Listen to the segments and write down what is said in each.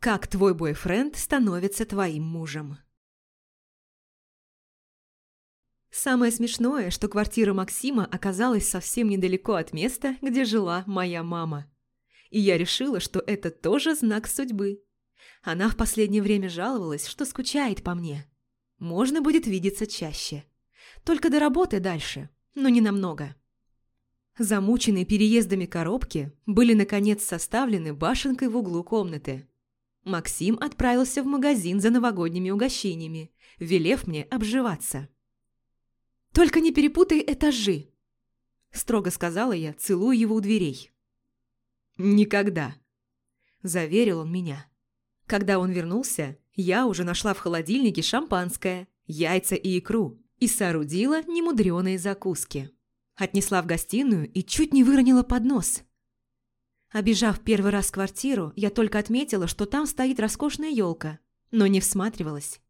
Как твой бойфренд становится твоим мужем. Самое смешное, что квартира Максима оказалась совсем недалеко от места, где жила моя мама. И я решила, что это тоже знак судьбы. Она в последнее время жаловалась, что скучает по мне. Можно будет видеться чаще. Только до работы дальше, но не намного. Замученные переездами коробки были наконец составлены башенкой в углу комнаты. Максим отправился в магазин за новогодними угощениями, велев мне обживаться. «Только не перепутай этажи!» – строго сказала я, целуя его у дверей. «Никогда!» – заверил он меня. Когда он вернулся, я уже нашла в холодильнике шампанское, яйца и икру и соорудила немудреные закуски. Отнесла в гостиную и чуть не выронила поднос. Обежав первый раз квартиру, я только отметила, что там стоит роскошная елка, но не всматривалась.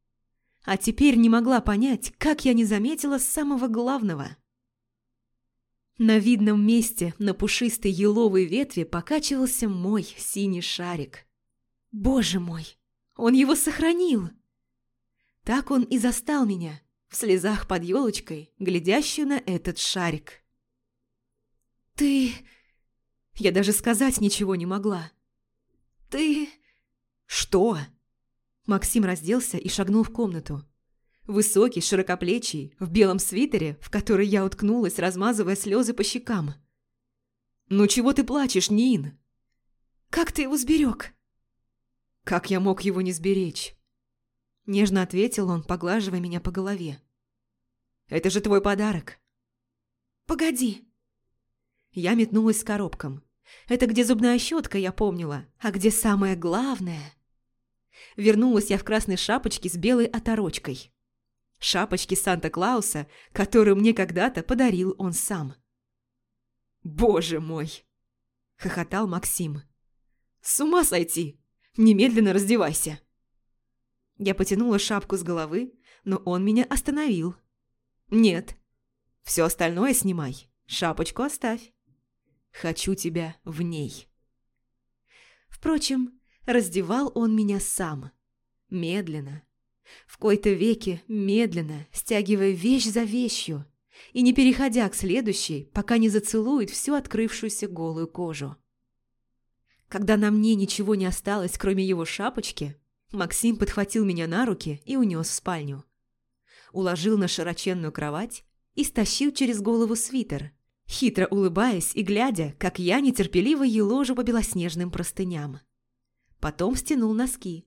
А теперь не могла понять, как я не заметила самого главного. На видном месте на пушистой еловой ветви покачивался мой синий шарик. Боже мой, он его сохранил! Так он и застал меня, в слезах под елочкой, глядящую на этот шарик. «Ты...» Я даже сказать ничего не могла. «Ты...» «Что?» Максим разделся и шагнул в комнату. Высокий, широкоплечий, в белом свитере, в который я уткнулась, размазывая слезы по щекам. «Ну чего ты плачешь, Нин?» «Как ты его сберег?» «Как я мог его не сберечь?» Нежно ответил он, поглаживая меня по голове. «Это же твой подарок». «Погоди». Я метнулась с коробком. Это где зубная щетка, я помнила, а где самое главное. Вернулась я в красной шапочке с белой оторочкой. Шапочки Санта-Клауса, которую мне когда-то подарил он сам. «Боже мой!» – хохотал Максим. «С ума сойти! Немедленно раздевайся!» Я потянула шапку с головы, но он меня остановил. «Нет. Все остальное снимай. Шапочку оставь. Хочу тебя в ней». Впрочем, раздевал он меня сам. Медленно. В кои-то веке медленно, стягивая вещь за вещью и не переходя к следующей, пока не зацелует всю открывшуюся голую кожу. Когда на мне ничего не осталось, кроме его шапочки, Максим подхватил меня на руки и унес в спальню. Уложил на широченную кровать и стащил через голову свитер, хитро улыбаясь и глядя, как я нетерпеливо еложу по белоснежным простыням. Потом стянул носки.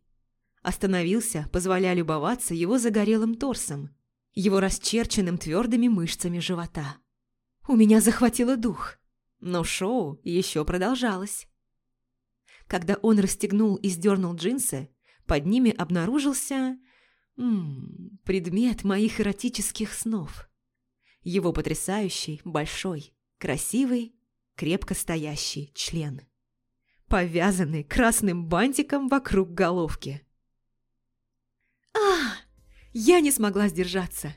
Остановился, позволяя любоваться его загорелым торсом, его расчерченным твердыми мышцами живота. У меня захватило дух, но шоу еще продолжалось. Когда он расстегнул и сдернул джинсы, под ними обнаружился... М -м, предмет моих эротических снов. Его потрясающий, большой, красивый, крепко стоящий член. Повязанный красным бантиком вокруг головки. а Я не смогла сдержаться.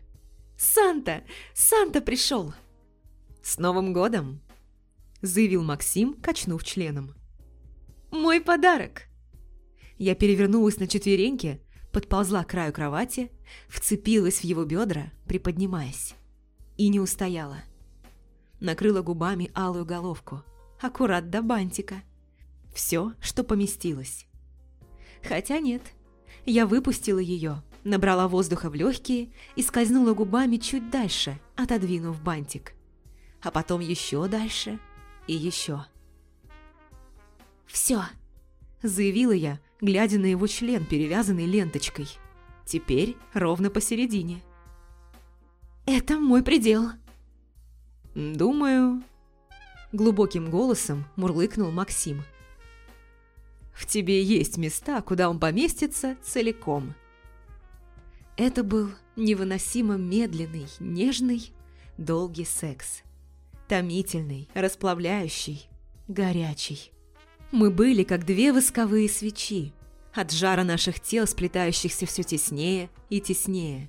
«Санта! Санта пришел!» «С Новым годом!» – заявил Максим, качнув членом. Мой подарок!» Я перевернулась на четвереньки, подползла к краю кровати, вцепилась в его бедра, приподнимаясь. И не устояла. Накрыла губами алую головку, аккурат до бантика. Все, что поместилось. Хотя нет, я выпустила ее, набрала воздуха в легкие и скользнула губами чуть дальше, отодвинув бантик. А потом еще дальше и еще. «Все», – заявила я, глядя на его член, перевязанный ленточкой. Теперь ровно посередине. «Это мой предел». «Думаю...» Глубоким голосом мурлыкнул Максим. «В тебе есть места, куда он поместится целиком». Это был невыносимо медленный, нежный, долгий секс. Томительный, расплавляющий, горячий. Мы были как две восковые свечи, от жара наших тел, сплетающихся все теснее и теснее.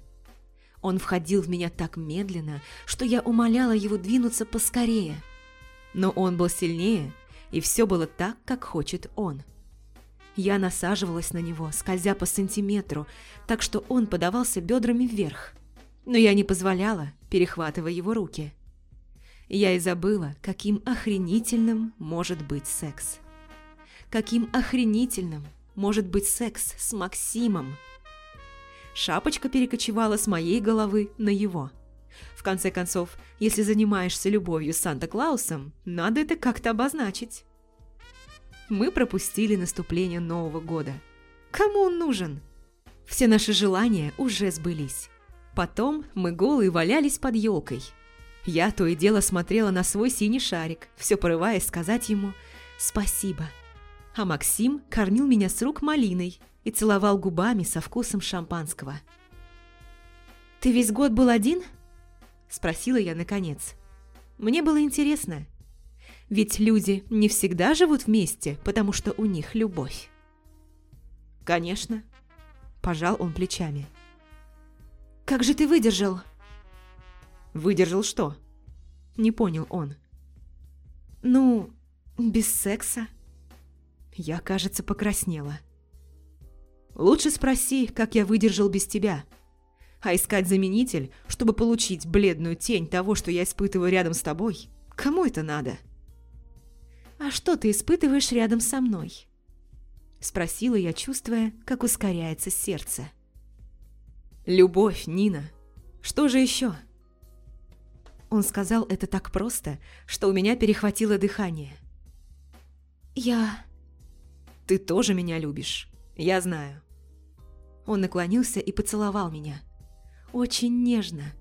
Он входил в меня так медленно, что я умоляла его двинуться поскорее. Но он был сильнее, и все было так, как хочет он. Я насаживалась на него, скользя по сантиметру, так что он подавался бедрами вверх. Но я не позволяла, перехватывая его руки. Я и забыла, каким охренительным может быть секс. Каким охренительным может быть секс с Максимом. Шапочка перекочевала с моей головы на его. В конце концов, если занимаешься любовью с Санта-Клаусом, надо это как-то обозначить. Мы пропустили наступление Нового года. Кому он нужен? Все наши желания уже сбылись. Потом мы голые валялись под елкой. Я то и дело смотрела на свой синий шарик, все порываясь сказать ему «спасибо». А Максим кормил меня с рук малиной и целовал губами со вкусом шампанского. «Ты весь год был один?» – спросила я наконец. Мне было интересно, ведь люди не всегда живут вместе, потому что у них любовь. «Конечно», – пожал он плечами. «Как же ты выдержал?» «Выдержал что?» – не понял он. «Ну, без секса». Я, кажется, покраснела. «Лучше спроси, как я выдержал без тебя. А искать заменитель, чтобы получить бледную тень того, что я испытываю рядом с тобой, кому это надо?» «А что ты испытываешь рядом со мной?» Спросила я, чувствуя, как ускоряется сердце. «Любовь, Нина. Что же еще?» Он сказал это так просто, что у меня перехватило дыхание. «Я...» «Ты тоже меня любишь. Я знаю». Он наклонился и поцеловал меня. Очень нежно.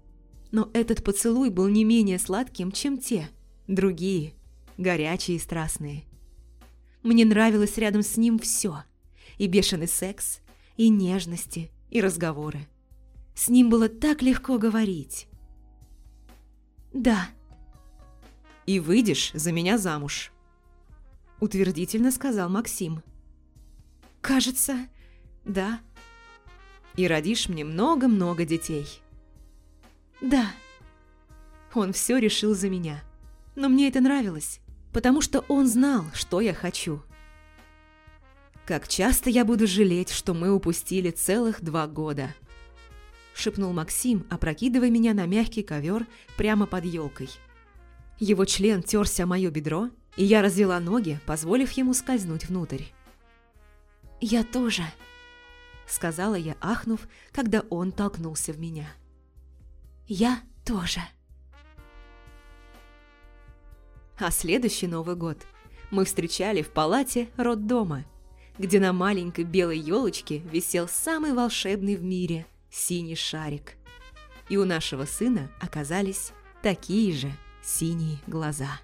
Но этот поцелуй был не менее сладким, чем те, другие, горячие и страстные. Мне нравилось рядом с ним все. И бешеный секс, и нежности, и разговоры. С ним было так легко говорить. «Да». «И выйдешь за меня замуж», – утвердительно сказал Максим. «Кажется, да». «И родишь мне много-много детей». «Да». Он все решил за меня. Но мне это нравилось потому что он знал, что я хочу. «Как часто я буду жалеть, что мы упустили целых два года», – шепнул Максим, опрокидывая меня на мягкий ковер прямо под елкой. Его член терся о мое бедро, и я развела ноги, позволив ему скользнуть внутрь. «Я тоже», – сказала я, ахнув, когда он толкнулся в меня. «Я тоже». А следующий Новый год мы встречали в палате роддома, где на маленькой белой елочке висел самый волшебный в мире синий шарик. И у нашего сына оказались такие же синие глаза.